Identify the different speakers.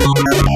Speaker 1: no.